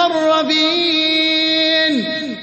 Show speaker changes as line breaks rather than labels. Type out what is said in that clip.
الْمُقَرَّبِينَ